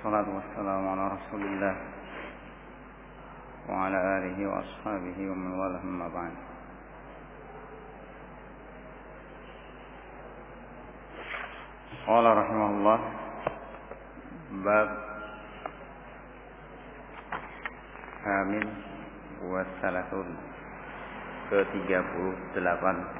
والصلاة والسلام على رسول الله وعلى آله وأصحابه ومن والاه أما بعد. قال رحمه الله باب Hamil wasalatun ke-38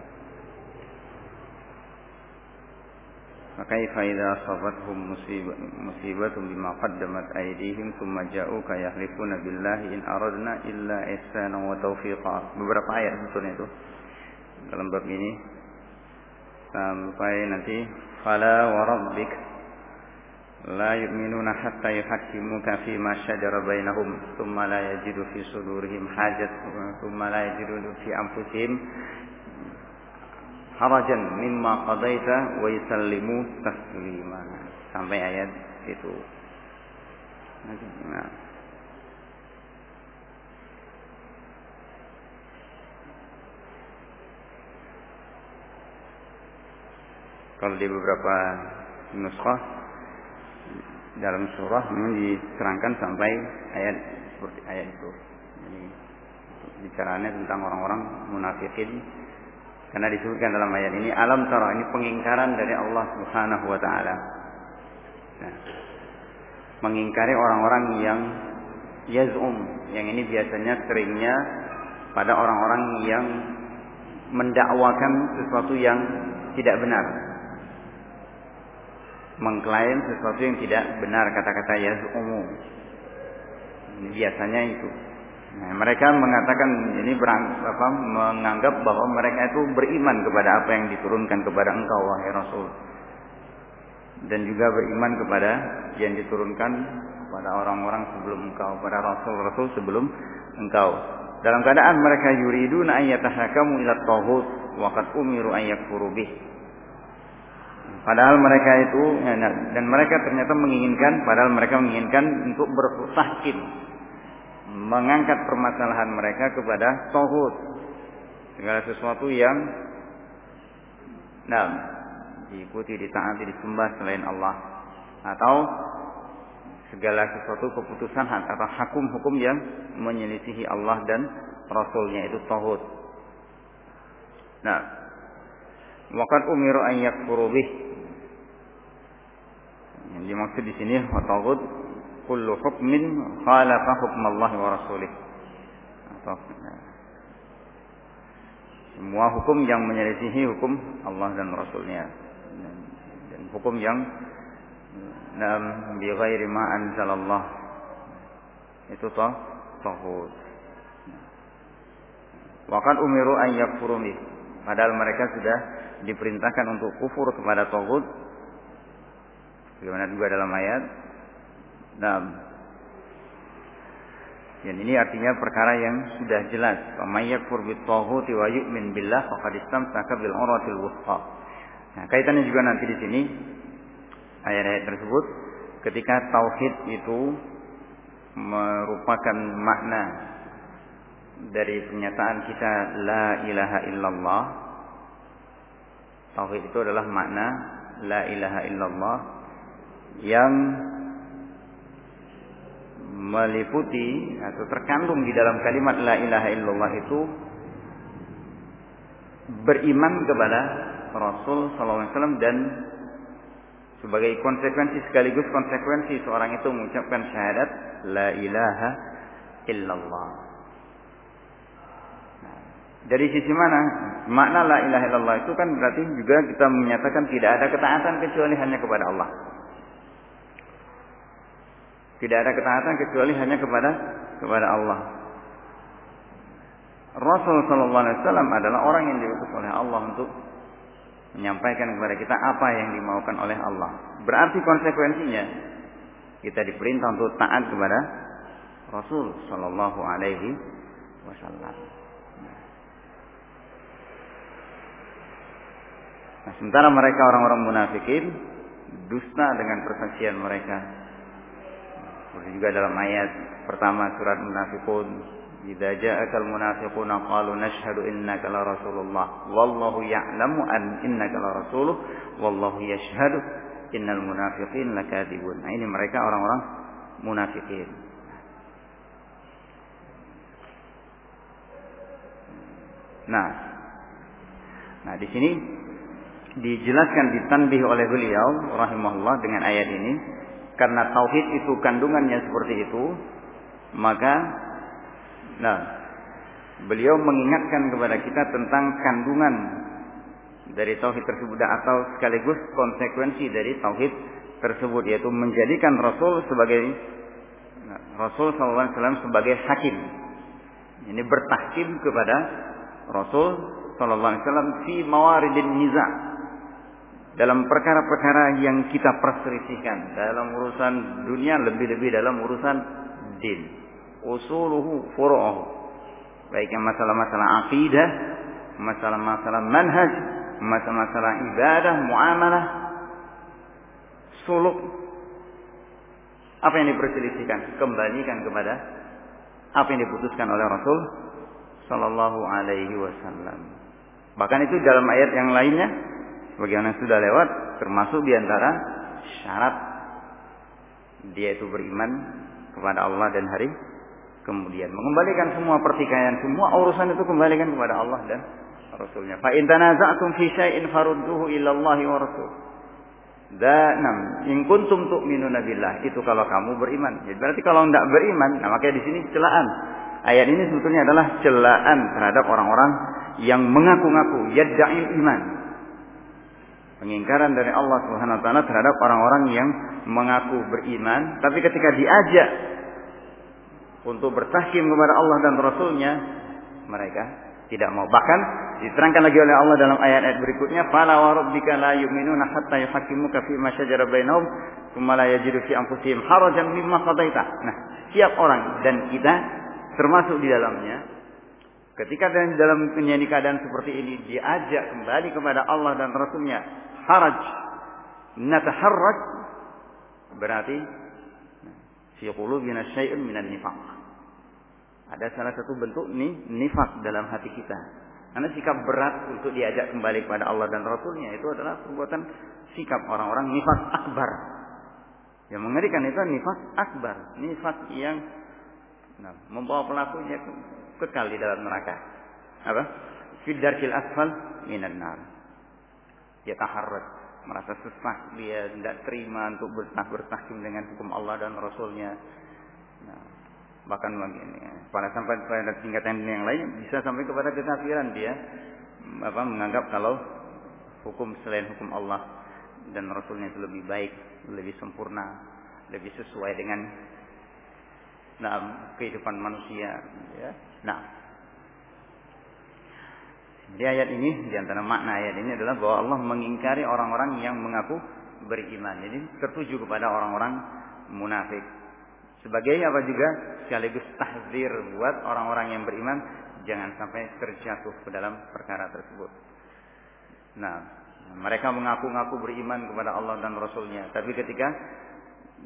فكيف إذا أصابتهم مصيبة, مصيبة بما قدمت أيديهم ثم جاءوك يحلفون بالله إن أردنا إلا إحسانا وتوفيقا beberapa ayat sebetulnya itu dalam bab ini sampai nanti fala wa rabbik la yu'minuna hatta yuhakkimuka fi ma shajara bainahum thumma la yajidu fi sudurihim hajat thumma la yajidu fi anfusihim harajan mimma qadaita wa yusallimu taslima sampai ayat itu nah. kalau di beberapa nuskah dalam surah memang diterangkan sampai ayat seperti ayat itu. Jadi bicaranya tentang orang-orang munafikin karena disebutkan dalam ayat ini alam tara ini pengingkaran dari Allah Subhanahu wa taala. Nah, mengingkari orang-orang yang yazum, yang ini biasanya seringnya pada orang-orang yang mendakwakan sesuatu yang tidak benar. Mengklaim sesuatu yang tidak benar kata-kata yazumu. Ini biasanya itu. Nah, mereka mengatakan ini berang, apa, menganggap bahwa mereka itu beriman kepada apa yang diturunkan kepada engkau wahai Rasul. Dan juga beriman kepada yang diturunkan kepada orang-orang sebelum engkau, pada Rasul-Rasul sebelum engkau. Dalam keadaan mereka yuriduna an yatahakamu ila taghut wa qad umiru an yakfuru bih. Padahal mereka itu dan mereka ternyata menginginkan padahal mereka menginginkan untuk bertahkim mengangkat permasalahan mereka kepada tauhid segala sesuatu yang nah diikuti ditaati disembah selain Allah atau segala sesuatu keputusan atau hukum-hukum yang menyelisihi Allah dan Rasulnya itu tauhid. Nah, waqad umiru an yakfuru. Yang dimaksud di sini tauhid kullu hukmin khalafa hukm Allah wa rasulih. Atau ya. semua hukum yang menyelisihi hukum Allah dan Rasulnya dan, hukum yang dalam bi ghairi ma anzalallah itu toh tauhid. Waqad umiru an yakfuru Padahal mereka sudah diperintahkan untuk kufur kepada tauhid. Bagaimana juga dalam ayat Nah, dan ini artinya perkara yang sudah jelas. Famayakfur bitaghuti wa yu'min billah faqad istamsaka bil uratil wuthqa. Nah, kaitannya juga nanti di sini ayat-ayat tersebut ketika tauhid itu merupakan makna dari pernyataan kita la ilaha illallah. Tauhid itu adalah makna la ilaha illallah yang meliputi atau terkandung di dalam kalimat la ilaha illallah itu beriman kepada Rasul SAW dan sebagai konsekuensi sekaligus konsekuensi seorang itu mengucapkan syahadat la ilaha illallah. Nah, Dari sisi mana? Makna la ilaha illallah itu kan berarti juga kita menyatakan tidak ada ketaatan kecuali hanya kepada Allah. Tidak ada ketaatan kecuali hanya kepada kepada Allah. Rasul Shallallahu Alaihi Wasallam adalah orang yang diutus oleh Allah untuk menyampaikan kepada kita apa yang dimaukan oleh Allah. Berarti konsekuensinya kita diperintah untuk taat kepada Rasul Shallallahu Alaihi Wasallam. Nah, sementara mereka orang-orang munafikin dusta dengan persaksian mereka seperti juga dalam ayat pertama surat Munafikun, "Idza ja'akal munafiquna qalu nashhadu innaka la rasulullah wallahu ya'lamu an innaka la rasuluh wallahu yashhadu innal munafiqin lakadzibun." Nah, ini mereka orang-orang munafikin. Nah, nah di sini dijelaskan ditanbih oleh beliau rahimahullah dengan ayat ini karena tauhid itu kandungannya seperti itu, maka nah beliau mengingatkan kepada kita tentang kandungan dari tauhid tersebut atau sekaligus konsekuensi dari tauhid tersebut yaitu menjadikan Rasul sebagai Rasul SAW sebagai hakim. Ini bertahkim kepada Rasul SAW fi mawaridin niza' dalam perkara-perkara yang kita perselisihkan dalam urusan dunia lebih-lebih dalam urusan din. Usuluhu furu'uhu. Baik yang masalah-masalah akidah masalah-masalah manhaj masalah-masalah ibadah muamalah suluk. Apa yang diperselisihkan? Kembalikan kepada apa yang diputuskan oleh Rasul sallallahu alaihi wasallam. Bahkan itu dalam ayat yang lainnya sebagaimana sudah lewat termasuk di antara syarat dia itu beriman kepada Allah dan hari kemudian mengembalikan semua pertikaian semua urusan itu kembalikan kepada Allah dan Rasulnya. Fa in tanaza'tum fi syai'in farudduhu ila Allah wa Rasul. Dan in kuntum tu'minuna billah itu kalau kamu beriman. Jadi berarti kalau tidak beriman, nah makanya di sini celaan. Ayat ini sebetulnya adalah celaan terhadap orang-orang yang mengaku-ngaku yadda'il iman pengingkaran dari Allah Subhanahu wa taala terhadap orang-orang yang mengaku beriman tapi ketika diajak untuk bertahkim kepada Allah dan Rasulnya mereka tidak mau. Bahkan diterangkan lagi oleh Allah dalam ayat-ayat berikutnya fala wa rabbika la yu'minuna hatta yuhaqqimuka fi ma shajara bainahum thumma la yajidu fi anfusihim harajan mimma qadaita. Nah siap orang dan kita termasuk di dalamnya ketika dalam penyanyi keadaan seperti ini diajak kembali kepada Allah dan Rasulnya haraj nataharraj berarti fi qulubina syai'un minan nifaq. Ada salah satu bentuk nih nifak dalam hati kita. Karena sikap berat untuk diajak kembali kepada Allah dan Rasulnya itu adalah perbuatan sikap orang-orang nifak akbar. Yang mengerikan itu nifak akbar. Nifak yang nah, membawa pelakunya kekal di dalam neraka. Apa? Fidarkil asfal minan nar dia taharrat merasa susah. Dia tidak terima untuk bertah bertahkim dengan hukum Allah dan Rasulnya. Nah, bahkan begini pada sampai pada tingkatan yang lain bisa sampai kepada kekafiran dia apa menganggap kalau hukum selain hukum Allah dan Rasulnya itu lebih baik lebih sempurna lebih sesuai dengan nah, kehidupan manusia ya. Nah di ayat ini, di antara makna ayat ini adalah bahwa Allah mengingkari orang-orang yang mengaku beriman. Jadi tertuju kepada orang-orang munafik. Sebagai apa juga sekaligus tahzir buat orang-orang yang beriman jangan sampai terjatuh ke dalam perkara tersebut. Nah, mereka mengaku-ngaku beriman kepada Allah dan Rasulnya, tapi ketika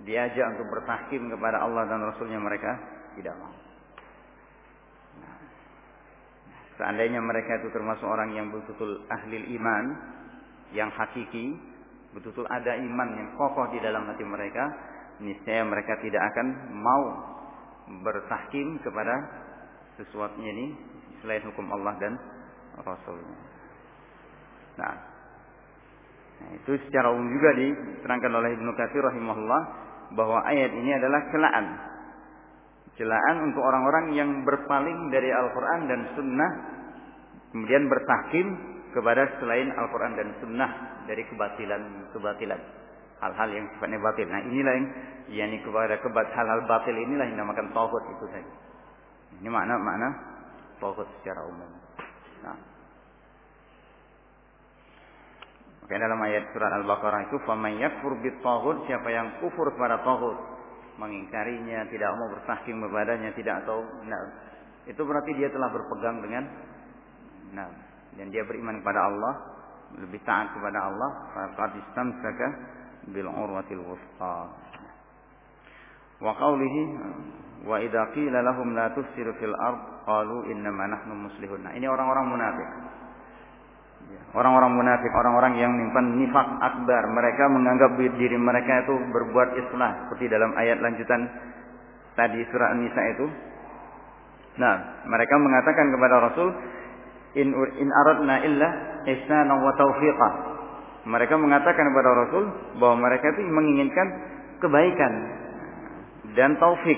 diajak untuk bertahkim kepada Allah dan Rasulnya mereka tidak mau. Seandainya mereka itu termasuk orang yang betul-betul ahli iman, yang hakiki, betul-betul ada iman yang kokoh di dalam hati mereka, niscaya mereka tidak akan mau bertahkim kepada sesuatu ini selain hukum Allah dan Rasulnya. Nah, nah itu secara umum juga diterangkan oleh Ibnu Katsir rahimahullah bahwa ayat ini adalah celaan celaan untuk orang-orang yang berpaling dari Al-Quran dan Sunnah kemudian bertahkim kepada selain Al-Quran dan Sunnah dari kebatilan-kebatilan hal-hal yang sifatnya batil. Nah inilah yang yakni kepada kebat hal-hal batil inilah yang dinamakan tauhid itu tadi. Ini makna-makna tauhid secara umum. Nah. Maka dalam ayat surat Al-Baqarah itu faman yakfur bit siapa yang kufur kepada tauhid, mengingkarinya, tidak mau bertahkim kepadanya, tidak atau nah, itu berarti dia telah berpegang dengan nah, dan dia beriman kepada Allah, lebih taat kepada Allah, faqad istamsaka bil urwatil wuthqa. Wa qawlihi wa idza qila lahum la tufsidu fil ard qalu innama nahnu muslihun. Nah, ini orang-orang munafik. Ya. Orang-orang munafik, orang-orang yang menyimpan nifak akbar. Mereka menganggap diri mereka itu berbuat islah. Seperti dalam ayat lanjutan tadi surah An-Nisa itu. Nah, mereka mengatakan kepada Rasul, in, in aradna illa ihsana wa taufiqa. Mereka mengatakan kepada Rasul bahwa mereka itu menginginkan kebaikan dan taufik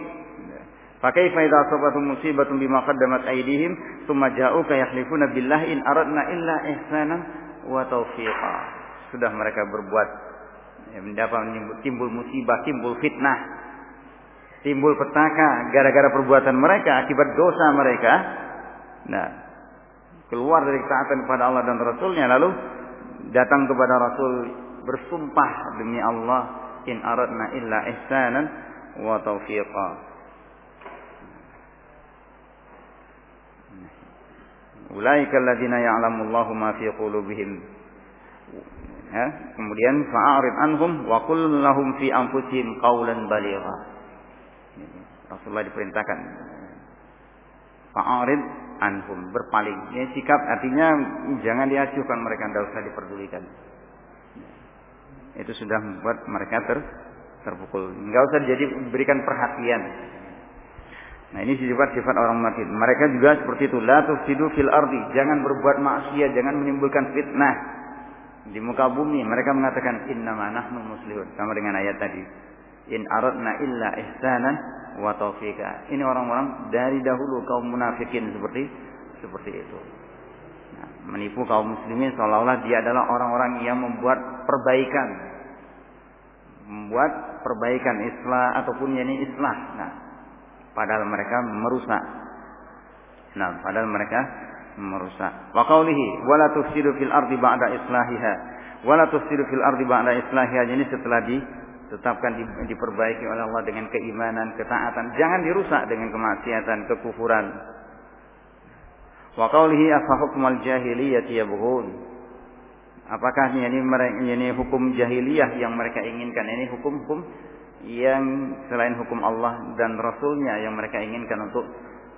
Fakaifa idza asabatum musibatun bima qaddamat aydihim thumma ja'uka yahlifuna billahi in aradna illa ihsanan wa taufiqa. Sudah mereka berbuat ya, mendapat timbul musibah, timbul fitnah, timbul petaka gara-gara perbuatan mereka akibat dosa mereka. Nah, keluar dari ketaatan kepada Allah dan Rasulnya lalu datang kepada Rasul bersumpah demi Allah in aradna illa ihsanan wa taufiqa. Ulaika alladziina ya'lamullahu ma fi qulubihim. Ya, kemudian fa'arid anhum wa qul lahum fi anfusihim qawlan baligha. Rasulullah diperintahkan fa'arid anhum berpaling. Ini sikap artinya jangan diacuhkan mereka tidak usah diperdulikan. Itu sudah membuat mereka ter terpukul. Enggak usah jadi berikan perhatian. Nah ini sifat-sifat orang munafik. Mereka juga seperti itu. La tufsidu fil ardi. Jangan berbuat maksiat, jangan menimbulkan fitnah di muka bumi. Mereka mengatakan innama nahnu muslihun. Sama dengan ayat tadi. In aradna illa ihsanan wa taufika. Ini orang-orang dari dahulu kaum munafikin seperti seperti itu. Nah, menipu kaum muslimin seolah-olah dia adalah orang-orang yang membuat perbaikan. Membuat perbaikan islah ataupun yani islah. Nah, padahal mereka merusak. Nah, padahal mereka merusak. Wa qaulihi wala tufsidu fil ardi ba'da islahiha. Wala tufsidu fil ardi ba'da islahiha. Ini setelah ditetapkan diperbaiki oleh Allah dengan keimanan, ketaatan, jangan dirusak dengan kemaksiatan, kekufuran. Wa qaulihi afa hukmal jahiliyati yabghun. Apakah ini ini hukum jahiliyah yang mereka inginkan? Ini hukum-hukum yang selain hukum Allah dan Rasulnya yang mereka inginkan untuk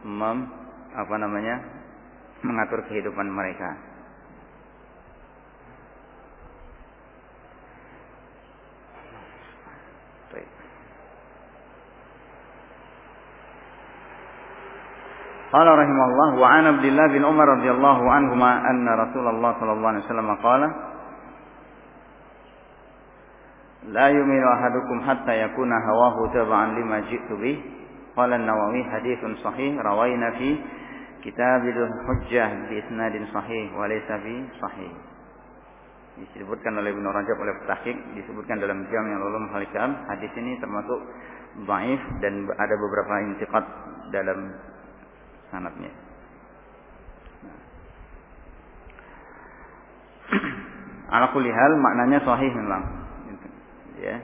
mem, apa namanya mengatur kehidupan mereka. Qala rahimahullah wa an Abdullah bin Umar radhiyallahu anhu ma anna Rasulullah sallallahu alaihi wasallam kata, La yu'minu ahadukum hatta yakuna hawahu taba'an lima جئت bih. Qala an-Nawawi hadithun sahih في fi Kitabil Hujjah صحيح isnadin sahih. Disebutkan oleh Ibnu Rajab oleh Tahqiq, disebutkan dalam jam yang lalu Mahalikam hadis ini termasuk baif dan ada beberapa intiqat dalam sanatnya. Nah. Ala kulli maknanya sahih memang ya.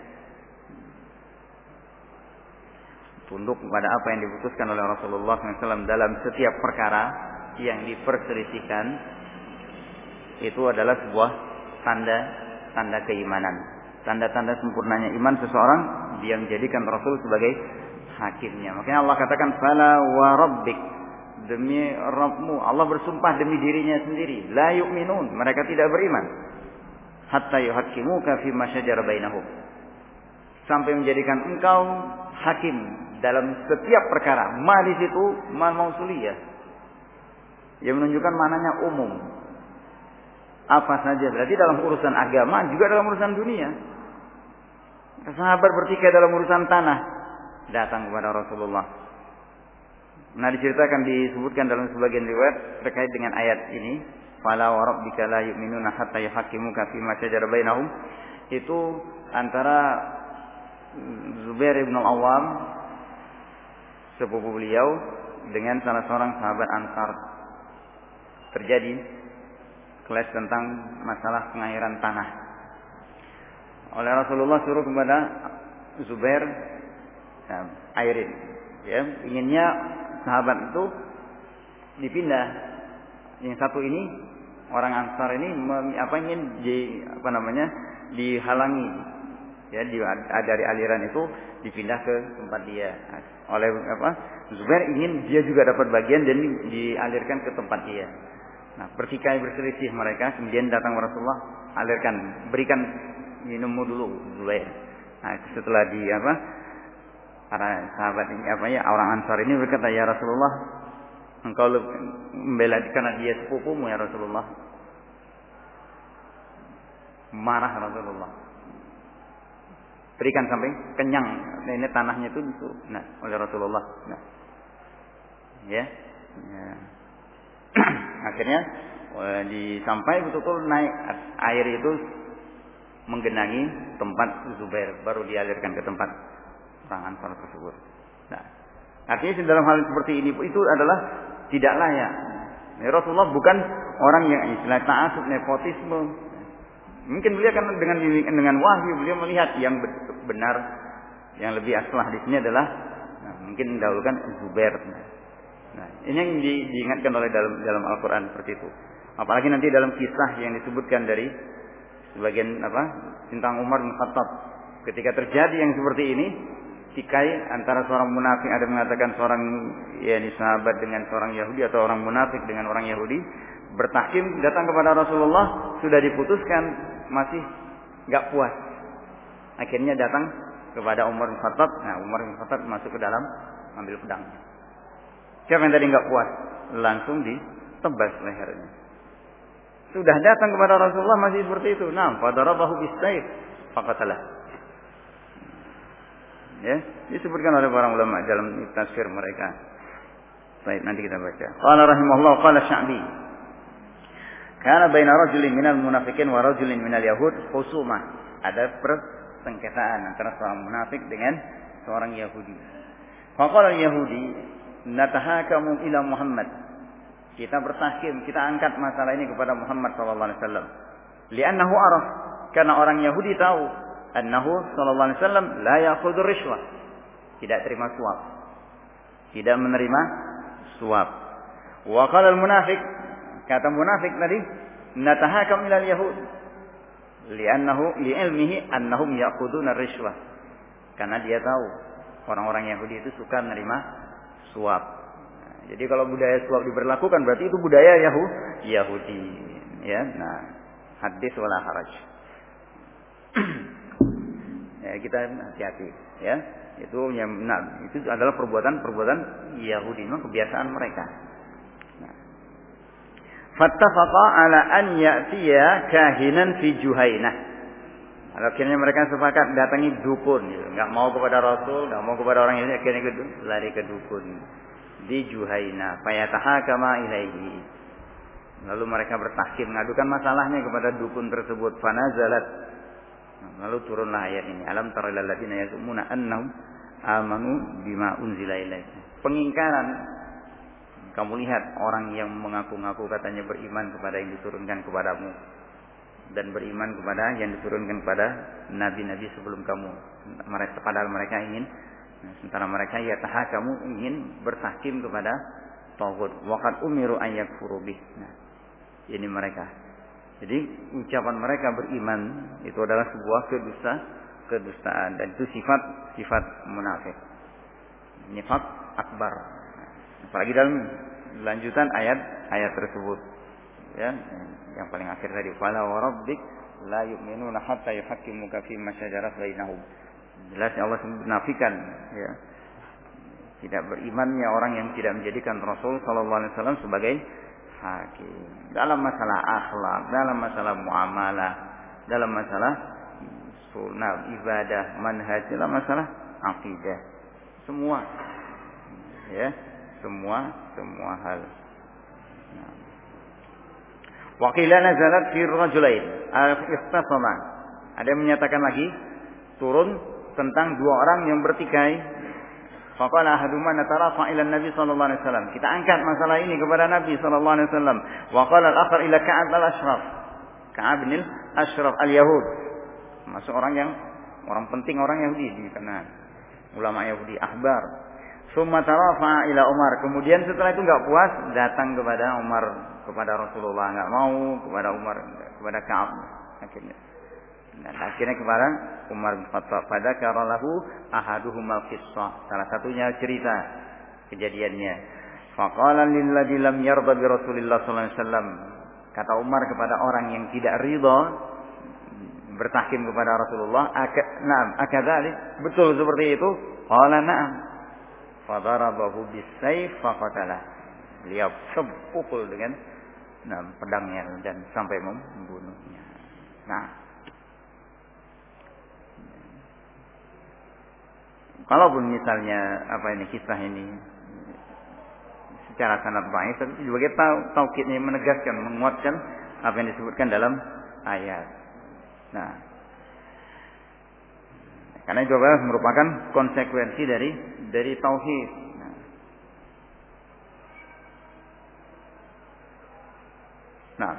Tunduk kepada apa yang diputuskan oleh Rasulullah SAW dalam setiap perkara yang diperselisihkan itu adalah sebuah tanda tanda keimanan. Tanda-tanda sempurnanya iman seseorang dia menjadikan Rasul sebagai hakimnya. Makanya Allah katakan fala wa rabbik. Demi Rabbmu Allah bersumpah demi dirinya sendiri. La yu'minun. Mereka tidak beriman. Hatta yuhaqqimuka fi ma syajara bainahum sampai menjadikan engkau hakim dalam setiap perkara. Ma di situ ma mausuliyah. Yang menunjukkan mananya umum. Apa saja berarti dalam urusan agama juga dalam urusan dunia. Sahabat bertikai dalam urusan tanah datang kepada Rasulullah. Nah diceritakan disebutkan dalam sebagian riwayat terkait dengan ayat ini, "Fala wa rabbika la yu'minuna hatta yuhaqqimuka fi ma shajara bainahum." Itu antara Zubair bin Al-Awwam sepupu beliau dengan salah seorang sahabat Ansar terjadi kelas tentang masalah pengairan tanah. Oleh Rasulullah suruh kepada Zubair ya, airin. Ya, inginnya sahabat itu dipindah. Yang satu ini orang Ansar ini apa ingin di apa namanya dihalangi ya di, dari aliran itu dipindah ke tempat dia. Oleh apa Zubair ingin dia juga dapat bagian dan dialirkan ke tempat dia. Nah pertikai berselisih mereka kemudian datang Rasulullah alirkan berikan minummu dulu Zubair. Nah setelah di apa para sahabat ini apa ya orang Ansar ini berkata ya Rasulullah engkau membela karena dia sepupumu ya Rasulullah. Marah Rasulullah berikan sampai kenyang. Nah, ini tanahnya itu itu nah oleh Rasulullah. Nah. Ya, ya. akhirnya eh, disampai betul-betul naik air itu menggenangi tempat Zubair baru dialirkan ke tempat orang Ansar tersebut. Nah. Artinya dalam hal seperti ini itu adalah tidak layak. Ya, Rasulullah bukan orang yang istilah ta'asub nepotisme Mungkin beliau kan dengan dengan wahyu beliau melihat yang benar, yang lebih aslah di sini adalah nah, mungkin mendahulukan Zubair. Nah, ini yang di, diingatkan oleh dalam dalam Al-Qur'an seperti itu. Apalagi nanti dalam kisah yang disebutkan dari sebagian apa tentang Umar bin Khattab ketika terjadi yang seperti ini tikai antara seorang munafik ada mengatakan seorang yakni sahabat dengan seorang Yahudi atau orang munafik dengan orang Yahudi bertahkim datang kepada Rasulullah sudah diputuskan masih nggak puas. Akhirnya datang kepada Umar bin Khattab. Nah, Umar bin Khattab masuk ke dalam ambil pedang. Siapa yang tadi nggak puas? Langsung ditebas lehernya. Sudah datang kepada Rasulullah masih seperti itu. Nah, fadarabahu bisayf faqatalah. Ya, disebutkan oleh para ulama dalam tafsir mereka. Baik, nanti kita baca. Qala rahimahullah qala Sya'bi karena baina rajulin minal munafikin wa rajulin minal yahud khusumah. Ada persengketaan antara seorang munafik dengan seorang Yahudi. Faqala Yahudi, natahakamu ila Muhammad. Kita bertahkim, kita angkat masalah ini kepada Muhammad sallallahu alaihi wasallam. Li'annahu araf, karena orang Yahudi tahu annahu sallallahu alaihi wasallam la ya'khudhu rishwah. Tidak terima suap. Tidak menerima suap. Wa qala al-munafiq Kata munafik tadi, natahakam ilal yahud. Li'annahu li'ilmihi annahum ya'khuduna rishwah. Karena dia tahu orang-orang Yahudi itu suka menerima suap. Nah, jadi kalau budaya suap diberlakukan berarti itu budaya Yahu Yahudi. Ya, nah hadis wala haraj. ya, kita hati-hati ya. Itu nah, itu adalah perbuatan-perbuatan Yahudi, memang kebiasaan mereka. Fattafaqa ala an ya'tiya kahinan fi Juhainah. Akhirnya mereka sepakat datangi dukun, nggak mau kepada Rasul, nggak mau kepada orang ini, akhirnya lari ke dukun di Juhaina. kama ilaihi. Lalu mereka bertahkim mengadukan masalahnya kepada dukun tersebut. Fanazalat. Lalu turunlah ayat ini. Alam tara ladzina yazumuna annahum amanu bima unzila ilaihi. Pengingkaran kamu lihat orang yang mengaku-ngaku katanya beriman kepada yang diturunkan kepadamu dan beriman kepada yang diturunkan kepada nabi-nabi sebelum kamu. Mereka padahal mereka ingin sementara mereka ya taha kamu ingin bertahkim kepada tauhid. Waqad umiru an yakfuru Nah, ini mereka. Jadi ucapan mereka beriman itu adalah sebuah kedusta kedustaan dan itu sifat sifat munafik. Nifak akbar. Apalagi dalam lanjutan ayat-ayat tersebut. Ya, yang paling akhir tadi, "Fala wa rabbik la yu'minuna hatta yuhaqqimuka fi ma shajara bainahum." Jelas Allah menafikan ya. Tidak berimannya orang yang tidak menjadikan Rasul sallallahu alaihi wasallam sebagai hakim dalam masalah akhlak, dalam masalah muamalah, dalam masalah sunnah, ibadah, manhaj, dalam masalah akidah. Semua ya semua semua hal. Nah. Wakilah nazalat fi rajulain al-istasama. Ada yang menyatakan lagi turun tentang dua orang yang bertikai. Faqala ahaduma natarafa ila Nabi sallallahu alaihi wasallam. Kita angkat masalah ini kepada Nabi sallallahu alaihi wasallam. Wa qala al-akhar ila Ka'ab al-Ashraf. Ka'ab bin al-Ashraf al-Yahud. Masuk orang yang orang penting orang Yahudi di kanan. Ulama Yahudi ahbar. Summa tarafa ila Umar. Kemudian setelah itu enggak puas datang kepada Umar kepada Rasulullah enggak mau kepada Umar kepada Ka'ab akhirnya. Dan akhirnya kepada Umar bin Khattab pada karalahu ahaduhum al-qissah. Salah satunya cerita kejadiannya. Faqala lilladzi lam yarda bi Rasulillah sallallahu alaihi wasallam. Kata Umar kepada orang yang tidak ridha bertahkim kepada Rasulullah, "Na'am, akadzalik?" Betul seperti itu? Qala na'am. Fadarabahu bisayf faqatalah. Beliau pukul dengan nah, pedangnya dan sampai membunuhnya. Nah, kalaupun misalnya apa ini kisah ini secara sanad baik, tapi sebagai taukidnya menegaskan, menguatkan apa yang disebutkan dalam ayat. Nah, karena itu merupakan konsekuensi dari dari tauhid. Nah, nah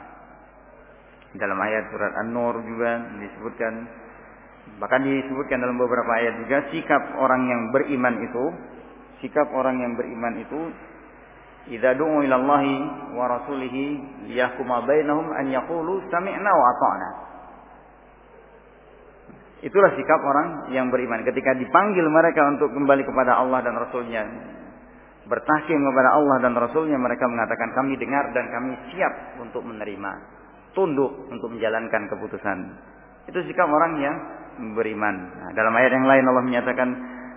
dalam ayat surat An-Nur juga disebutkan bahkan disebutkan dalam beberapa ayat juga sikap orang yang beriman itu sikap orang yang beriman itu idza du'u ila Allahi wa rasulihi liyahkuma bainahum an yaqulu sami'na wa ata'na Itulah sikap orang yang beriman. Ketika dipanggil mereka untuk kembali kepada Allah dan Rasulnya. Bertahkim kepada Allah dan Rasulnya. Mereka mengatakan kami dengar dan kami siap untuk menerima. Tunduk untuk menjalankan keputusan. Itu sikap orang yang beriman. Nah, dalam ayat yang lain Allah menyatakan.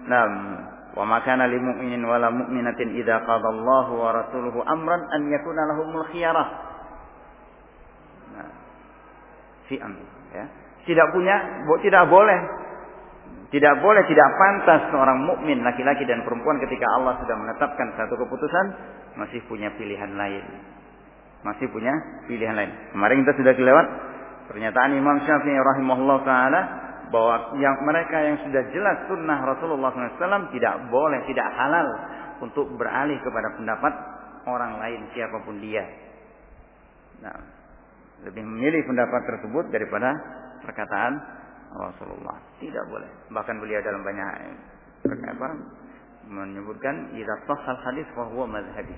Nah, mu'minin wala mu'minatin idza qadallahu wa rasuluhu amran an lahumul khiyarah. Nah, fi amr, ya tidak punya, tidak boleh. Tidak boleh, tidak pantas seorang mukmin laki-laki dan perempuan ketika Allah sudah menetapkan satu keputusan masih punya pilihan lain. Masih punya pilihan lain. Kemarin kita sudah kelewat pernyataan Imam Syafi'i rahimahullah taala bahwa yang mereka yang sudah jelas sunnah Rasulullah SAW tidak boleh, tidak halal untuk beralih kepada pendapat orang lain siapa pun dia. Nah, lebih memilih pendapat tersebut daripada perkataan Rasulullah. Tidak boleh. Bahkan beliau dalam banyak apa menyebutkan idza sahal hadis fa huwa madhhabi.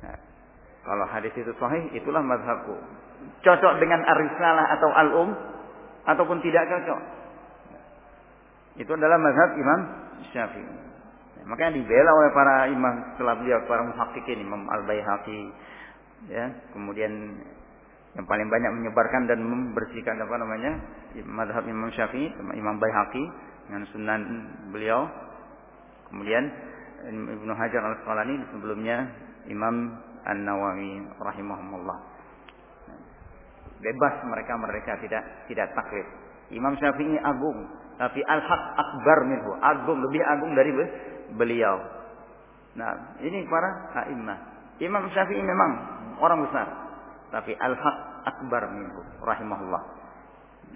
Nah, kalau hadis itu sahih itulah mazhabku. Cocok dengan ar-risalah atau al-um ataupun tidak cocok. Itu adalah mazhab Imam Syafi'i. Nah, makanya dibela oleh para imam setelah beliau para muhaqqiqin Imam Al-Baihaqi ya, kemudian yang paling banyak menyebarkan dan membersihkan apa namanya madhab Imam Syafi'i Imam Baihaqi dengan sunan beliau. Kemudian Ibnu Hajar al Asqalani sebelumnya Imam An Nawawi rahimahumullah. Bebas mereka mereka tidak tidak taklid Imam Syafi'i agung tapi al haq akbar minhu agung lebih agung dari beliau. Nah ini para a'immah. Imam Syafi'i memang orang besar tapi al-haq akbar minhu rahimahullah.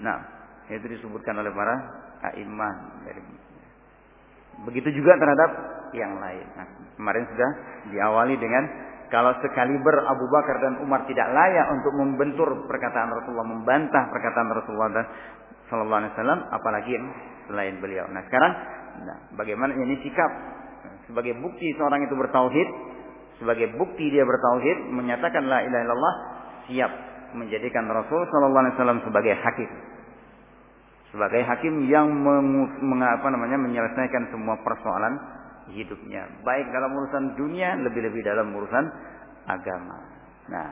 Nah, itu disebutkan oleh para a'immah dari Begitu juga terhadap yang lain. Nah, kemarin sudah diawali dengan kalau sekaliber Abu Bakar dan Umar tidak layak untuk membentur perkataan Rasulullah, membantah perkataan Rasulullah dan Sallallahu Alaihi Wasallam, apalagi yang selain beliau. Nah sekarang, nah, bagaimana ini sikap sebagai bukti seorang itu bertauhid, sebagai bukti dia bertauhid, menyatakan la ilaha illallah, siap menjadikan Rasul Shallallahu Alaihi Wasallam sebagai hakim, sebagai hakim yang mengapa namanya menyelesaikan semua persoalan hidupnya, baik dalam urusan dunia, lebih-lebih dalam urusan agama. Nah,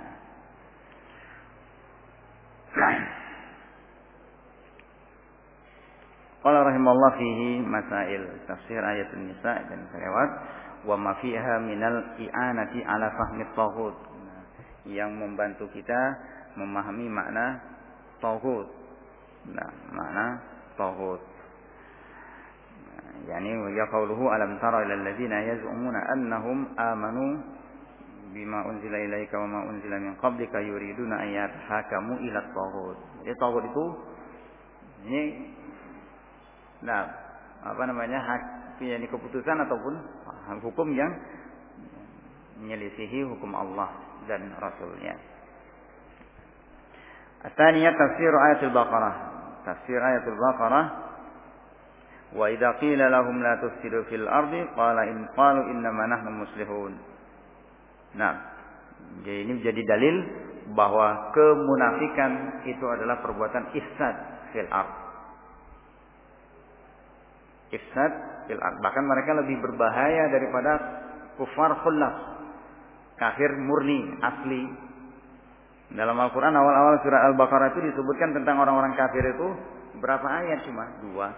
Qala rahimahullah fihi masail tafsir ayat nisa dan kelewat wa ma fiha minal i'anati ala fahmi taghut yang membantu kita memahami makna tauhid. Nah, makna tauhid. Nah, Yani ya qauluhu alam tara ila alladziina yaz'umuna annahum amanu bima unzila ilaika wa ma unzila min qablika yuriduna an yathakamu ila taghut. Jadi taghut itu ini nah apa namanya hak ini keputusan ataupun hukum yang menyelisihi hukum Allah dan Rasulnya. Asalnya tafsir ayat Al-Baqarah. Tafsir ayat Al-Baqarah. Wa idza qila lahum la tufsidu fil ardi qala in qalu innama nahnu muslihun. Nah, jadi ini menjadi dalil bahwa kemunafikan itu adalah perbuatan ifsad fil ard. Ifsad fil ard. Bahkan mereka lebih berbahaya daripada kufar khullas kafir murni asli. Dalam Al-Quran awal-awal surah Al-Baqarah itu disebutkan tentang orang-orang kafir itu berapa ayat cuma dua.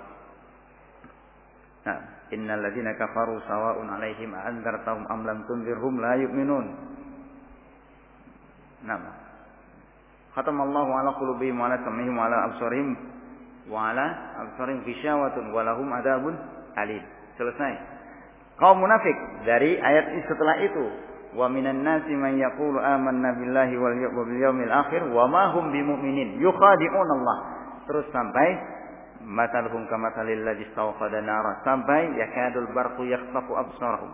Nah, innal ladzina kafaru sawa'un 'alaihim anzartahum am lam tunzirhum la yu'minun. Nah. Khatamallahu ala qulubihim ala sam'ihim wa ala absarihim wa ala absarihim ghishawatun wa lahum adabun alim. Selesai. Kaum munafik dari ayat setelah itu wa minan nasi man yaqulu amanna billahi wal yawmil akhir wa ma hum bimumin yukhadi'un Allah. Terus sampai matalhum kamathalil ladzi istawqada nara. Sampai yakadul barqu yakhsafu absarahum.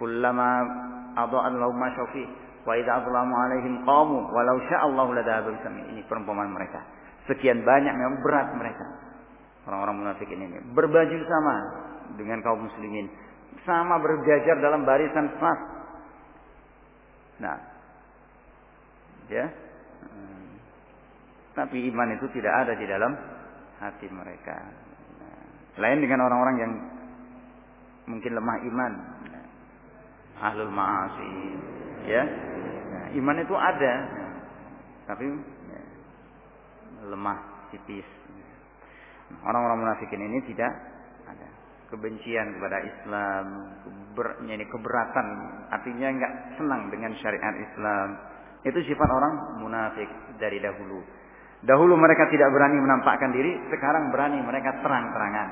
Kullama adha'a lahum ma syaufi wa idza adlamu alaihim qamu walau sya'allahu ladhaba bisami ini perumpamaan mereka. Sekian banyak memang berat mereka. Orang-orang munafik ini berbaju sama dengan kaum muslimin. Sama berjajar dalam barisan saf Nah, ya. Hmm. Tapi iman itu tidak ada di dalam hati mereka. Nah, lain dengan orang-orang yang mungkin lemah iman, nah, ahlul ma'asi, ya. Nah, iman itu ada, tapi ya, lemah, tipis. Orang-orang munafikin ini tidak kebencian kepada Islam, keber, keberatan, artinya enggak senang dengan syariat Islam. Itu sifat orang munafik dari dahulu. Dahulu mereka tidak berani menampakkan diri, sekarang berani mereka terang-terangan.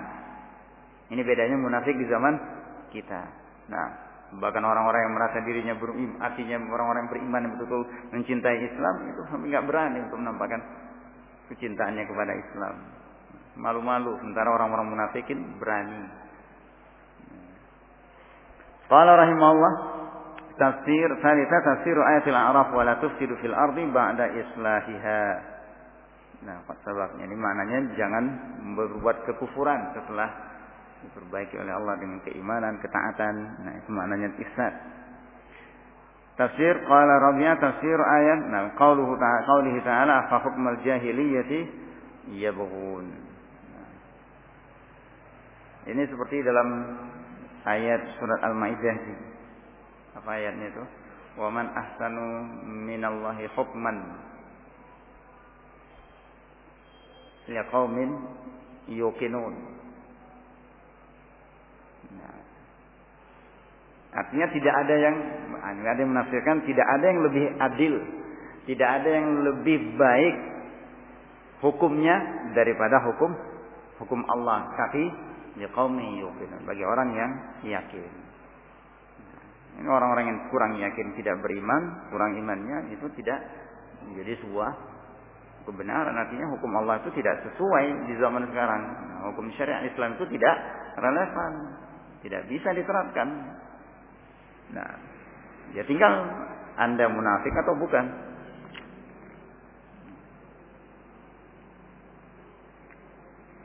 Ini bedanya munafik di zaman kita. Nah, bahkan orang-orang yang merasa dirinya beriman, artinya orang-orang yang beriman betul-betul mencintai Islam itu enggak berani untuk menampakkan kecintaannya kepada Islam. Malu-malu, sementara orang-orang munafikin berani. Qala rahimahullah tafsir salisa tafsir ayatil a'raf wa la tufsidu fil ardi ba'da islahiha. Nah, sebabnya ini maknanya jangan berbuat kekufuran setelah diperbaiki oleh Allah dengan keimanan, ketaatan. Nah, itu maknanya ifsad. Tafsir qala Rabi'ah tafsir ayat nah qauluhu ta'ala qaulihi ta'ala fa hukmal jahiliyati yabghun. Nah. Ini seperti dalam ayat surat Al-Maidah apa ayatnya itu? Wa man ahsanu minallahi hukman liqaumin yuqinun. Nah. Artinya tidak ada yang ada yang menafsirkan tidak ada yang lebih adil, tidak ada yang lebih baik hukumnya daripada hukum hukum Allah. Tapi liqaumi yuqinun bagi orang yang yakin. Ini orang-orang yang kurang yakin tidak beriman, kurang imannya itu tidak menjadi sebuah kebenaran. Artinya hukum Allah itu tidak sesuai di zaman sekarang. Nah, hukum syariat Islam itu tidak relevan, tidak bisa diterapkan. Nah, ya tinggal anda munafik atau bukan.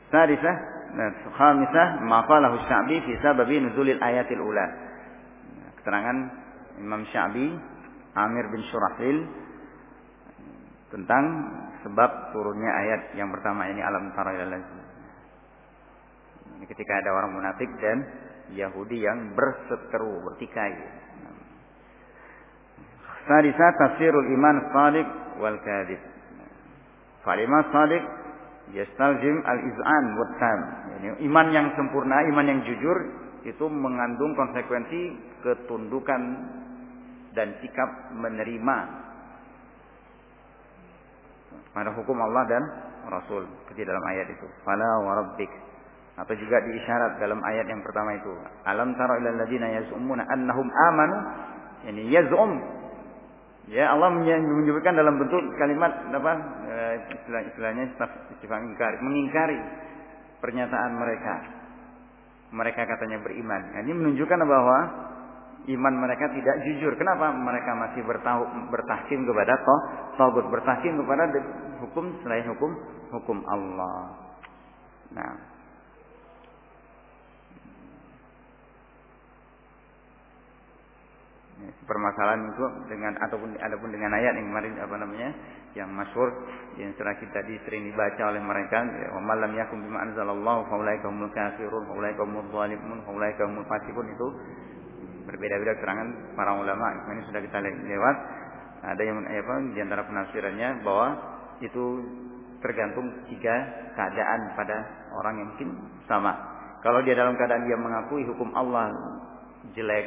Sadisah khamisah maqalahu Sya'bi fi sababi nuzulil ayatil ula. Keterangan Imam Sya'bi Amir bin Surahil tentang sebab turunnya ayat yang pertama ini alam tara Ini ketika ada orang munafik dan Yahudi yang berseteru, bertikai. Sadisa tafsirul iman sadiq wal kadhib. Fa'liman sadiq yastalzim al-iz'an wa tam. iman yang sempurna, iman yang jujur itu mengandung konsekuensi ketundukan dan sikap menerima. Pada hukum Allah dan Rasul seperti dalam ayat itu. Fala wa rabbik. Atau juga diisyarat dalam ayat yang pertama itu. Alam tara ilal ladina yaz'umuna annahum amanu? Ini yaz'um ya Allah menyebutkan dalam bentuk kalimat apa eh, istilah istilahnya ingkari mengingkari pernyataan mereka mereka katanya beriman nah, ini menunjukkan bahwa iman mereka tidak jujur. Kenapa? Mereka masih bertahu, bertahkim kepada toh, togut, bertahkim kepada hukum selain hukum hukum Allah. Nah, permasalahan itu dengan ataupun ataupun dengan ayat yang kemarin apa namanya yang masyhur yang setelah kita tadi sering dibaca oleh mereka wa malam yakum bima anzalallahu faulaika humul kafirun faulaika humul zalimun faulaika humul fasiqun itu berbeda-beda keterangan para ulama ini sudah kita lewat. Ada yang apa di antara penafsirannya bahwa itu tergantung tiga keadaan pada orang yang mungkin sama. Kalau dia dalam keadaan dia mengakui hukum Allah jelek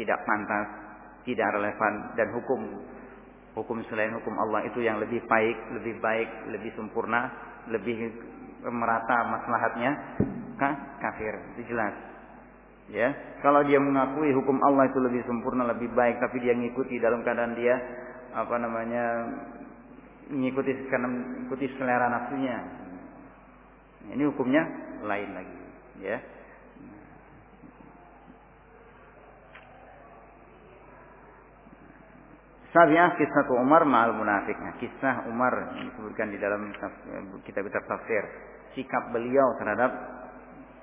tidak pantas tidak relevan dan hukum hukum selain hukum Allah itu yang lebih baik lebih baik lebih sempurna lebih merata maslahatnya kafir itu jelas Ya, kalau dia mengakui hukum Allah itu lebih sempurna, lebih baik, tapi dia ngikuti dalam keadaan dia apa namanya mengikuti karena mengikuti selera nafsunya. Ini hukumnya lain lagi, ya. Sabiah kisah Umar ma'al munafik. Nah, kisah Umar disebutkan di dalam kitab-kitab tafsir. Sikap beliau terhadap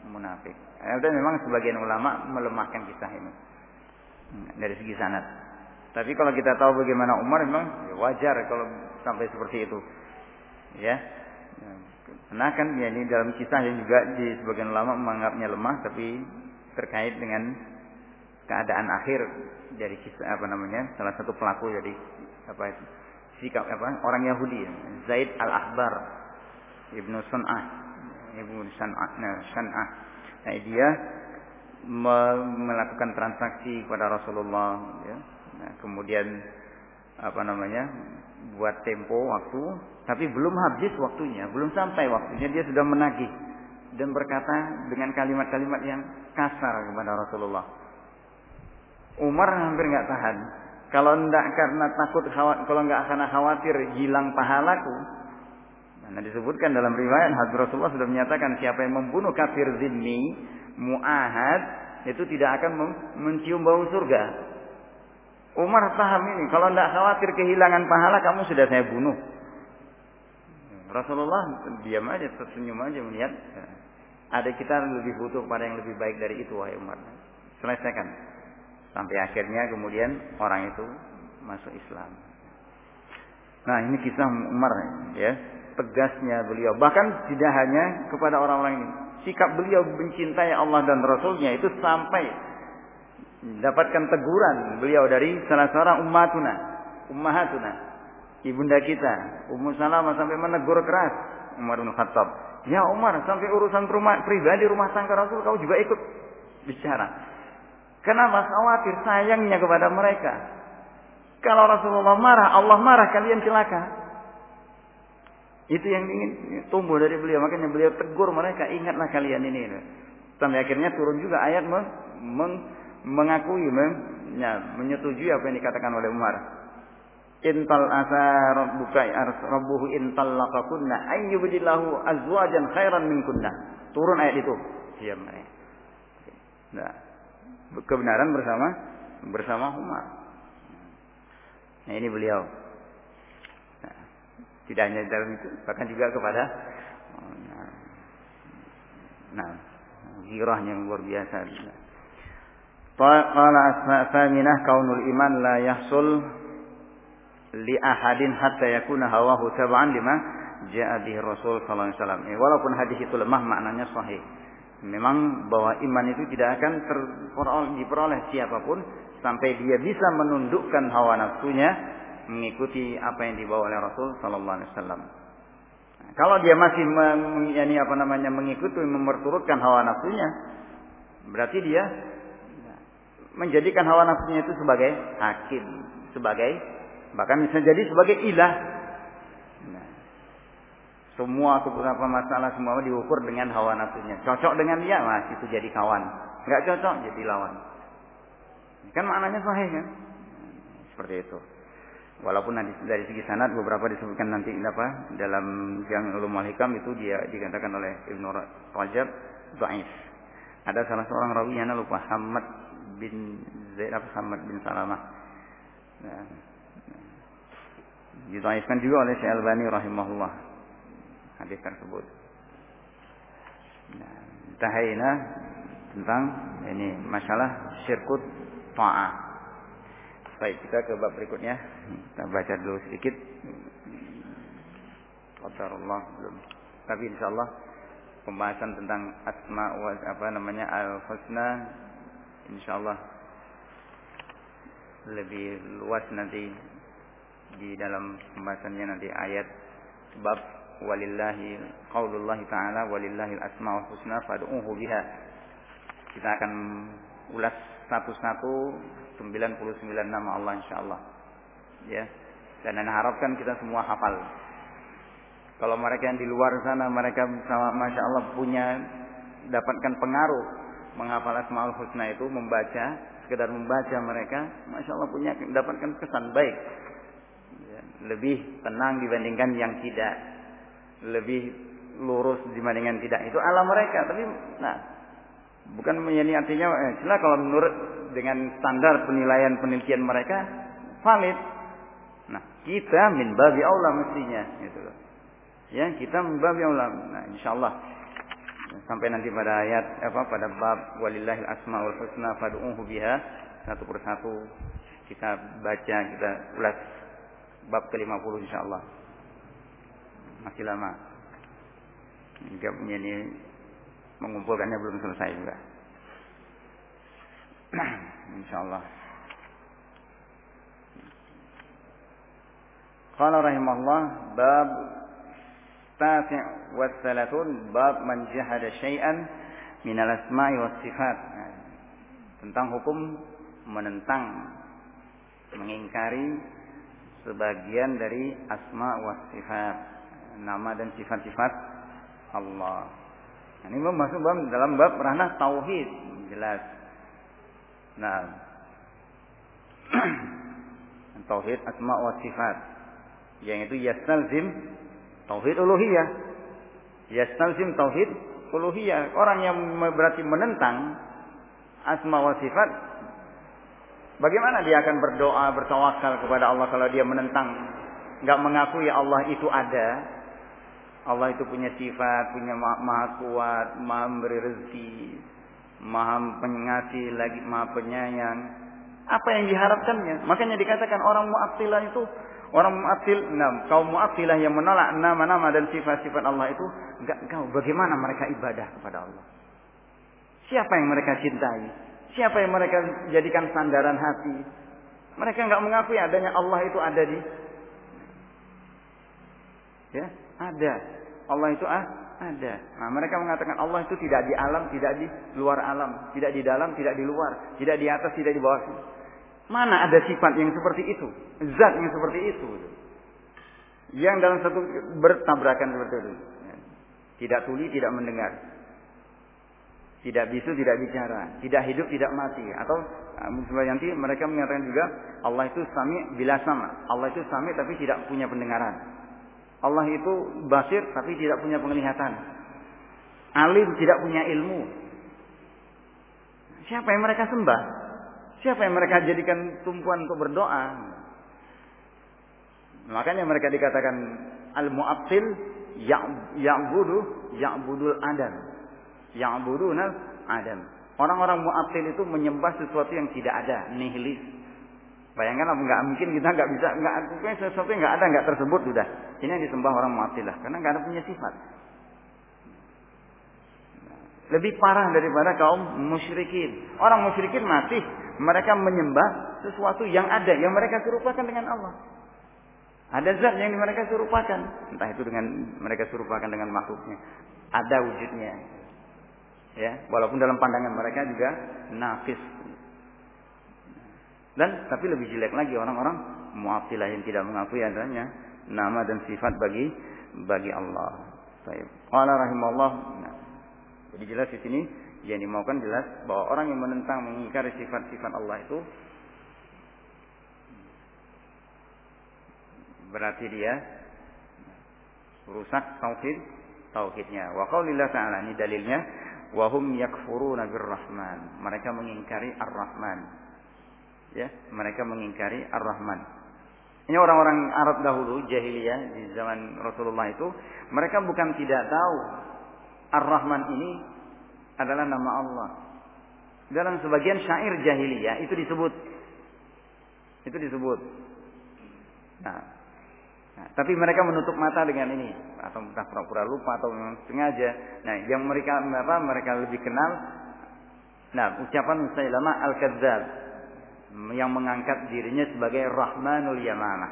munafik. Dan memang sebagian ulama melemahkan kisah ini hmm, dari segi sanad. Tapi kalau kita tahu bagaimana Umar memang ya wajar kalau sampai seperti itu. Ya. Karena kan ya ini dalam kisah yang juga di sebagian ulama menganggapnya lemah tapi terkait dengan keadaan akhir dari kisah apa namanya salah satu pelaku dari apa sikap apa orang Yahudi Zaid al Ahbar ibnu Sun'ah ibnu Sun'ah nah, Sun'ah Nah, dia melakukan transaksi kepada Rasulullah ya. Nah, kemudian apa namanya? buat tempo waktu tapi belum habis waktunya, belum sampai waktunya dia sudah menagih dan berkata dengan kalimat-kalimat yang kasar kepada Rasulullah. Umar hampir nggak tahan. Kalau tidak karena takut kalau nggak karena khawatir hilang pahalaku, Nah disebutkan dalam riwayat hadis Rasulullah sudah menyatakan siapa yang membunuh kafir zimmi muahad itu tidak akan mencium bau surga. Umar paham ini. Kalau tidak khawatir kehilangan pahala kamu sudah saya bunuh. Rasulullah diam aja tersenyum aja melihat ada kita lebih butuh pada yang lebih baik dari itu wahai Umar. Selesaikan. Sampai akhirnya kemudian orang itu masuk Islam. Nah ini kisah Umar ya tegasnya beliau. Bahkan tidak hanya kepada orang-orang ini. Sikap beliau mencintai Allah dan Rasulnya itu sampai mendapatkan teguran beliau dari salah seorang ummatuna, ummahatuna, ibunda kita, Ummu Salamah sampai menegur keras Umar bin Khattab. Ya Umar, sampai urusan rumah pribadi rumah tangga Rasul kau juga ikut bicara. Kenapa khawatir sayangnya kepada mereka? Kalau Rasulullah marah, Allah marah, kalian celaka. Itu yang ingin tumbuh dari beliau. Makanya beliau tegur mereka, ingatlah kalian ini. Sampai akhirnya turun juga ayat meng, meng, mengakui, meng, ya, menyetujui apa yang dikatakan oleh Umar. Intal asa rabbuka rabbuhu intal laqakunna ayyubdillahu azwajan khairan minkunna. Turun ayat itu. Diam. Nah, kebenaran bersama bersama Umar. Nah, ini beliau tidak hanya dalam itu, bahkan juga kepada nah, nah girahnya yang luar biasa. Qala asminah kaunul iman la yahsul li ahadin hatta yakuna hawahu tab'an lima ja'a bihi Rasul sallallahu alaihi wasallam. Eh, walaupun hadis itu lemah maknanya sahih. Memang bahwa iman itu tidak akan diperoleh siapa pun sampai dia bisa menundukkan hawa nafsunya mengikuti apa yang dibawa oleh Rasul Sallallahu Alaihi Wasallam. Nah, kalau dia masih meng, yani apa namanya mengikuti memperturutkan hawa nafsunya, berarti dia menjadikan hawa nafsunya itu sebagai hakim, sebagai bahkan bisa jadi sebagai ilah. Semua beberapa masalah semua diukur dengan hawa nafsunya. Cocok dengan dia, mas itu jadi kawan. Enggak cocok jadi lawan. Kan maknanya sahih kan? Seperti itu. Walaupun dari segi sanad beberapa disebutkan nanti apa dalam yang ulum al hikam itu dia dikatakan oleh Ibnu Rajab dhaif. Ada salah seorang rawi yang lupa Hamad bin Zaid Hamad bin Salamah. Nah, Ditaifkan juga oleh Syekh Albani rahimahullah hadis tersebut. Nah, tahayna tentang ini masalah syirkut ta'ah. Baik, kita ke bab berikutnya. Kita baca dulu sedikit. Qadarullah belum. Tapi insyaallah pembahasan tentang asma wa apa namanya al-husna insyaallah lebih luas nanti di dalam pembahasannya nanti ayat bab walillahi qaulullah taala walillahi asmaul husna fad'uhu biha. Kita akan ulas satu-satu 99 nama Allah insyaallah. Ya. Dan saya harapkan kita semua hafal. Kalau mereka yang di luar sana mereka sama Masya Allah punya dapatkan pengaruh menghafal Asmaul Husna itu membaca sekedar membaca mereka Masya Allah punya dapatkan kesan baik lebih tenang dibandingkan yang tidak lebih lurus dibandingkan tidak itu alam mereka tapi nah bukan menjadi artinya eh, kalau menurut dengan standar penilaian penelitian mereka valid. Nah kita min babi Allah mestinya gitu loh. Ya kita min babi Allah nah insyaallah. Sampai nanti pada ayat apa pada bab walillahil asmaul husna fad'uhu biha. Satu persatu kita baca kita ulas bab ke-50 insyaallah. Masih lama. Hingga ini mengumpulkannya belum selesai juga. insyaallah. Qala rahimahullah bab tasi' wa thalathun bab man jahada syai'an min al-asma'i was sifat. Tentang hukum menentang mengingkari sebagian dari asma wa sifat nama dan sifat-sifat Allah. Nah, ini masuk dalam bab ranah tauhid jelas. Nah, tauhid asma wa sifat yang itu yastalzim tauhid uluhiyah. Yastalzim tauhid uluhiyah. Orang yang berarti menentang asma wa sifat Bagaimana dia akan berdoa, bertawakal kepada Allah kalau dia menentang, nggak mengakui Allah itu ada. Allah itu punya sifat, punya maha kuat, maha memberi rezeki, maha pengasih lagi maha penyayang. Apa yang diharapkannya? Makanya dikatakan orang mu'attilah itu orang mu'attil, nah, kaum mu'attilah yang menolak nama-nama dan sifat-sifat Allah itu enggak tahu bagaimana mereka ibadah kepada Allah. Siapa yang mereka cintai? Siapa yang mereka jadikan sandaran hati? Mereka nggak mengakui adanya Allah itu ada di Ya, ada. Allah itu ah, ada. Nah, mereka mengatakan Allah itu tidak di alam, tidak di luar alam, tidak di dalam, tidak di luar, tidak di atas, tidak di bawah. Mana ada sifat yang seperti itu? Zat yang seperti itu. Yang dalam satu bertabrakan seperti itu. Tidak tuli, tidak mendengar. Tidak bisu, tidak bicara. Tidak hidup, tidak mati. Atau uh, nanti mereka mengatakan juga Allah itu sami bila sama. Allah itu sami tapi tidak punya pendengaran. Allah itu basir tapi tidak punya penglihatan. Alim tidak punya ilmu. Siapa yang mereka sembah? Siapa yang mereka jadikan tumpuan untuk berdoa? Makanya mereka dikatakan al-mu'attil ya'budu ya'budul adam ya'buduna adam. Orang-orang mu'attil itu menyembah sesuatu yang tidak ada, nihilis. Bayangkan nggak mungkin kita nggak bisa nggak sesuatu yang nggak ada nggak tersebut sudah. Ini yang disembah orang mu'attilah karena nggak ada punya sifat. Lebih parah daripada kaum musyrikin. Orang musyrikin mati, mereka menyembah sesuatu yang ada, yang mereka serupakan dengan Allah. Ada zat yang mereka serupakan, entah itu dengan mereka serupakan dengan makhluknya. Ada wujudnya, ya walaupun dalam pandangan mereka juga nafis dan tapi lebih jelek lagi orang-orang mu'attilah yang tidak mengakui adanya nama dan sifat bagi bagi Allah. Baik. Qala rahimahullah. Nah, jadi jelas di sini yang dimaukan jelas bahwa orang yang menentang mengingkari sifat-sifat Allah itu berarti dia rusak tauhid tauhidnya. Wa qaulillah ta'ala ini dalilnya wa hum yakfuruna birrahman. Mereka mengingkari Ar-Rahman. Ya, mereka mengingkari Ar-Rahman. Ini orang-orang Arab dahulu jahiliyah di zaman Rasulullah itu, mereka bukan tidak tahu Ar-Rahman ini adalah nama Allah. Dalam sebagian syair jahiliyah itu disebut. Itu disebut. Nah, nah, tapi mereka menutup mata dengan ini atau entah pura-pura lupa atau memang sengaja. Nah, yang mereka apa mereka lebih kenal nah ucapan Musailamah al-Kadzdzab yang mengangkat dirinya sebagai Rahmanul Yamanah.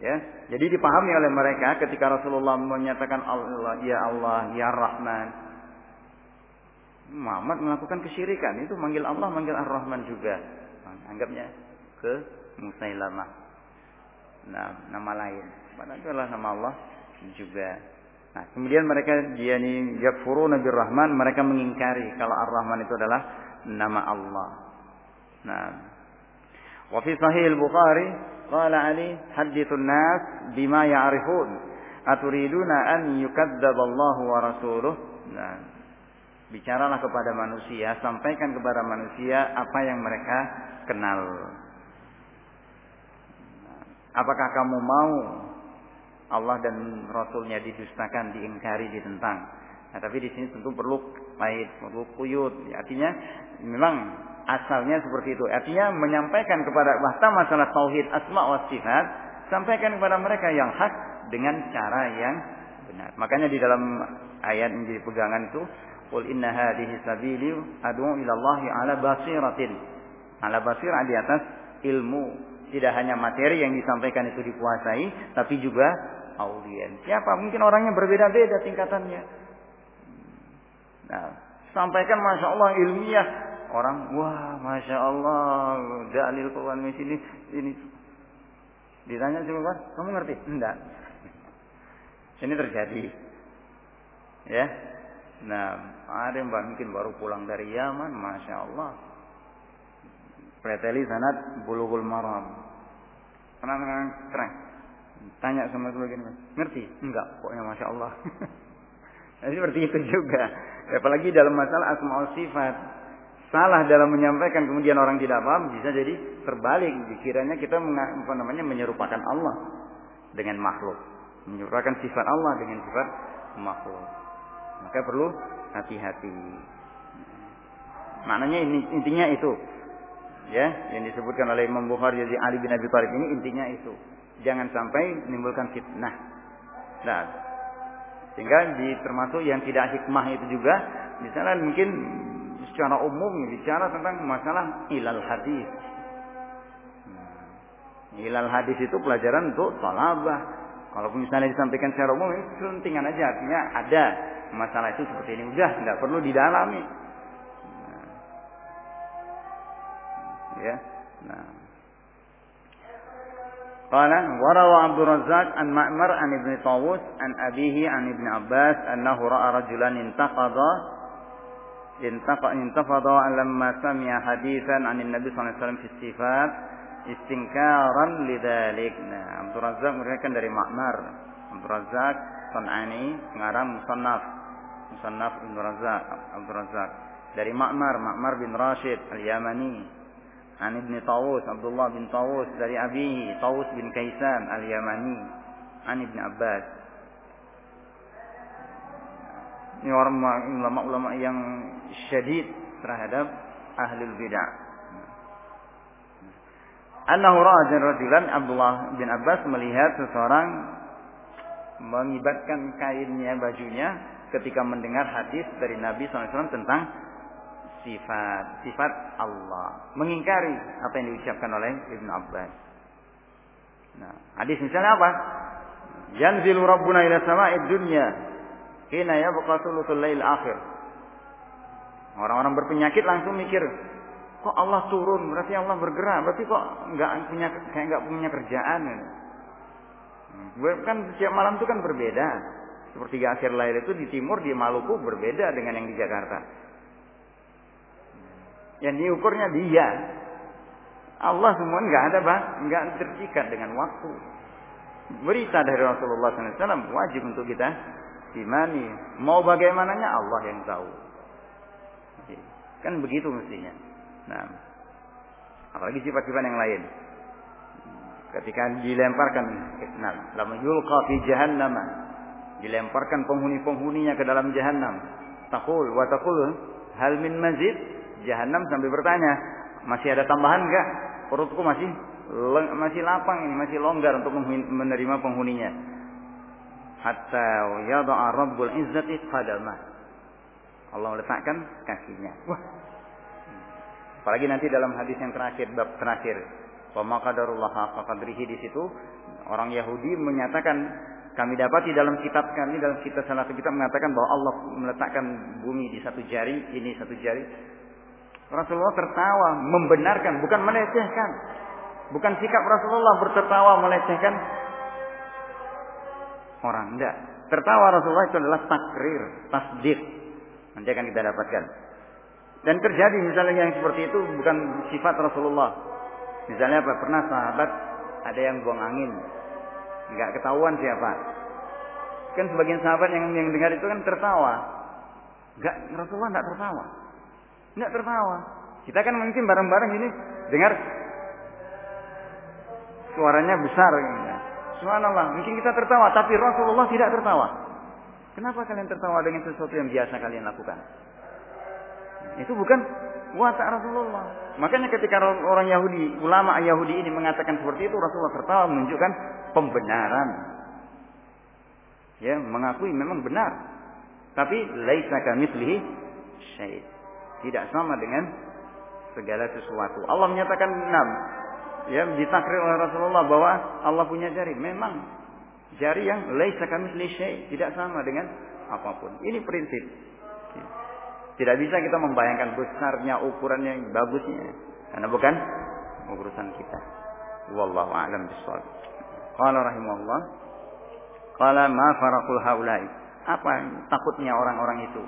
Ya, jadi dipahami oleh mereka ketika Rasulullah menyatakan Allah, ya Allah, ya Rahman, Muhammad melakukan kesyirikan. Itu manggil Allah manggil Ar-Rahman juga. Anggapnya ke Musailamah. Nah nama lain. Padahal itu adalah nama Allah juga. Nah kemudian mereka dia ini yakfuruna Rahman mereka mengingkari kalau Ar-Rahman itu adalah nama Allah nah sahih al-Bukhari qala Ali hadithun nas bima ya'rifun aturiduna an yukadzdzaba Allah wa rasuluh nah Bicaralah kepada manusia, sampaikan kepada manusia apa yang mereka kenal. Apakah kamu mau Allah dan Rasulnya didustakan, diingkari, ditentang? Nah, tapi di sini tentu perlu baik, perlu kuyut. Artinya memang asalnya seperti itu. Artinya menyampaikan kepada bahkan masalah tauhid asma wa sifat, sampaikan kepada mereka yang hak dengan cara yang benar. Makanya di dalam ayat yang jadi pegangan itu Qul inna hadhihi sabili ad'u ila Allah ala basiratin. Ala basirah di atas ilmu. Tidak hanya materi yang disampaikan itu dikuasai, tapi juga audiens. Siapa? Mungkin orangnya berbeda-beda tingkatannya. Nah, sampaikan masya Allah ilmiah. Orang, wah masya Allah, dalil Quran ini ini. Ditanya siapa? Kamu ngerti? Enggak. Ini terjadi. Ya, Nah, ada yang mungkin baru pulang dari Yaman, masya Allah. Preteli sanat bulughul maram. Tenang, tenang. Tanya sama sebagian, ngerti? Enggak, pokoknya masya Allah. nah, seperti itu juga. Apalagi dalam masalah asmaul sifat. Salah dalam menyampaikan kemudian orang tidak paham bisa jadi terbalik. Dikiranya kita apa namanya menyerupakan Allah dengan makhluk, menyerupakan sifat Allah dengan sifat makhluk. Maka perlu hati-hati. Maknanya ini intinya itu. Ya, yang disebutkan oleh Imam Bukhari dari Ali bin Abi Thalib ini intinya itu. Jangan sampai menimbulkan fitnah. Nah, sehingga di termasuk yang tidak hikmah itu juga misalnya mungkin secara umum bicara tentang masalah ilal hadis. Nah, ilal hadis itu pelajaran untuk talabah. Kalau misalnya disampaikan secara umum ini selentingan aja artinya ada masalah itu seperti ini udah nggak perlu didalami. Nah. Ya. Nah. قال وروى عبد الرزاق an معمر an Ibnu Tawus an abihi an Ibnu Abbas أنه رأى رجلا انتقض انتفض لما سمع حديثا عن النبي صلى الله عليه وسلم في الصفات استنكارا لذلك nah, Abdul Razak meriwayatkan dari Ma'mar Abdul Razak San'ani pengarang Musannaf Musannaf Ibn Razak, Abdul Razak. Dari Ma'mar, Ma'mar bin Rashid Al-Yamani. An Ibn Tawus, Abdullah bin Tawus. Dari abihi, Tawus bin Kaisan Al-Yamani. An Ibn Abbas. ulama-ulama yang syadid terhadap ahlul bid'ah. Annahu ra'a rajulan Abdullah bin Abbas melihat seseorang mengibatkan kainnya bajunya ketika mendengar hadis dari Nabi SAW tentang sifat sifat Allah, mengingkari apa yang diucapkan oleh Ibn Abbas. Nah, hadis misalnya apa? Yanzilu Rabbuna ila sama'id dunya hina yabqa thuluthul lail akhir. Orang-orang berpenyakit langsung mikir, kok Allah turun? Berarti Allah bergerak. Berarti kok nggak punya kayak nggak punya kerjaan? Hmm. Kan setiap malam itu kan berbeda. Seperti akhir lahir itu di timur di Maluku berbeda dengan yang di Jakarta. Yang diukurnya dia. Allah semua nggak ada bah, nggak terikat dengan waktu. Berita dari Rasulullah SAW wajib untuk kita imani. Mau bagaimananya Allah yang tahu. Kan begitu mestinya. Nah, apalagi sifat-sifat yang lain. Ketika dilemparkan, nah, lama yulqa fi jahannam, dilemparkan penghuni-penghuninya ke dalam jahannam. Takul wa takul hal min mazid? Jahannam sampai bertanya, masih ada tambahan enggak? Perutku masih masih lapang ini, masih longgar untuk menerima penghuninya. Hatta yada'a Rabbul Izzati qadamah. Allah letakkan kakinya. Wah. Apalagi nanti dalam hadis yang terakhir, bab terakhir. Wa maqadarullah haqqa qadrihi di situ orang Yahudi menyatakan kami dapati dalam kitab kami dalam kitab salah satu kitab mengatakan bahwa Allah meletakkan bumi di satu jari, ini satu jari. Rasulullah tertawa membenarkan, bukan melecehkan. Bukan sikap Rasulullah bertertawa melecehkan orang. Tidak. Tertawa Rasulullah itu adalah takrir, tasdik. Nanti akan kita dapatkan. Dan terjadi misalnya yang seperti itu bukan sifat Rasulullah. Misalnya apa? Pernah sahabat ada yang buang angin. Enggak ketahuan siapa. Kan sebagian sahabat yang yang dengar itu kan tertawa. Enggak, Rasulullah enggak tertawa. Enggak tertawa. Kita kan mungkin bareng-bareng ini dengar suaranya besar. Subhanallah, mungkin kita tertawa, tapi Rasulullah tidak tertawa. Kenapa kalian tertawa dengan sesuatu yang biasa kalian lakukan? Itu bukan watak Rasulullah. Makanya ketika orang Yahudi, ulama Yahudi ini mengatakan seperti itu, Rasulullah tertawa menunjukkan pembenaran. Ya, mengakui memang benar. Tapi laisa kamitslihi syai'. Tidak sama dengan segala sesuatu. Allah menyatakan enam ya ditakrir oleh Rasulullah bahwa Allah punya jari. Memang jari yang laisa kamitsli syai, tidak sama dengan apa pun. Ini prinsip. Tidak bisa kita membayangkan besarnya ukurannya yang bagusnya karena bukan urusan kita. Wallahu a'lam bishawab. Qala rahimahullah qala ma faraqul haula'i. Apa takutnya orang-orang itu?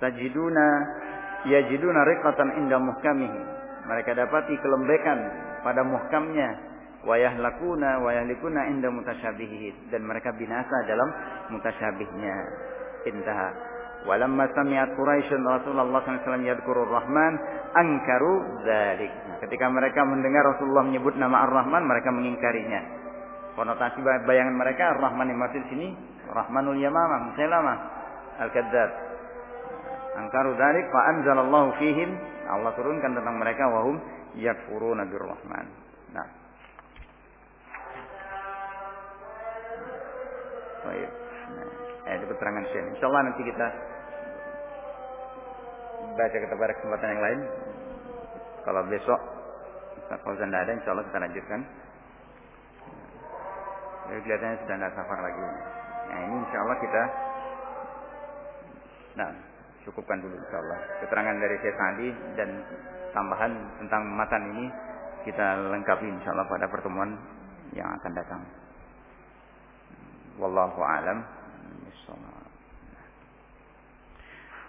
Tajiduna yajiduna riqatan inda muhkamihi. Mereka dapati kelembekan pada muhkamnya. Wayah lakuna wayah likuna inda mutasyabihi dan mereka binasa dalam mutasyabihnya intaha. Walamma sami'at Quraisy Rasulullah SAW yadhkurur Rahman angkaru dzalik ketika mereka mendengar Rasulullah menyebut nama Ar-Rahman mereka mengingkarinya. Konotasi bayangan mereka Ar-Rahman yang maksud sini Rahmanul Yamamah Musailamah Al-Kadzdzab. Angkaru dzalik fa anzalallahu fihim. Allah turunkan tentang mereka wahum yakfuruna birrahman. Nah. Baik. Nah, itu keterangan Syekh. Insyaallah nanti kita baca kita pada kesempatan yang lain. Kalau besok Ustaz Fauzan tidak ada, insyaallah kita lanjutkan. Jadi kelihatannya sudah tidak safar lagi. Nah ini insyaallah kita Nah, cukupkan dulu insyaallah. Keterangan dari Syekh Sandi dan tambahan tentang matan ini kita lengkapi insyaallah pada pertemuan yang akan datang. Wallahu a'lam.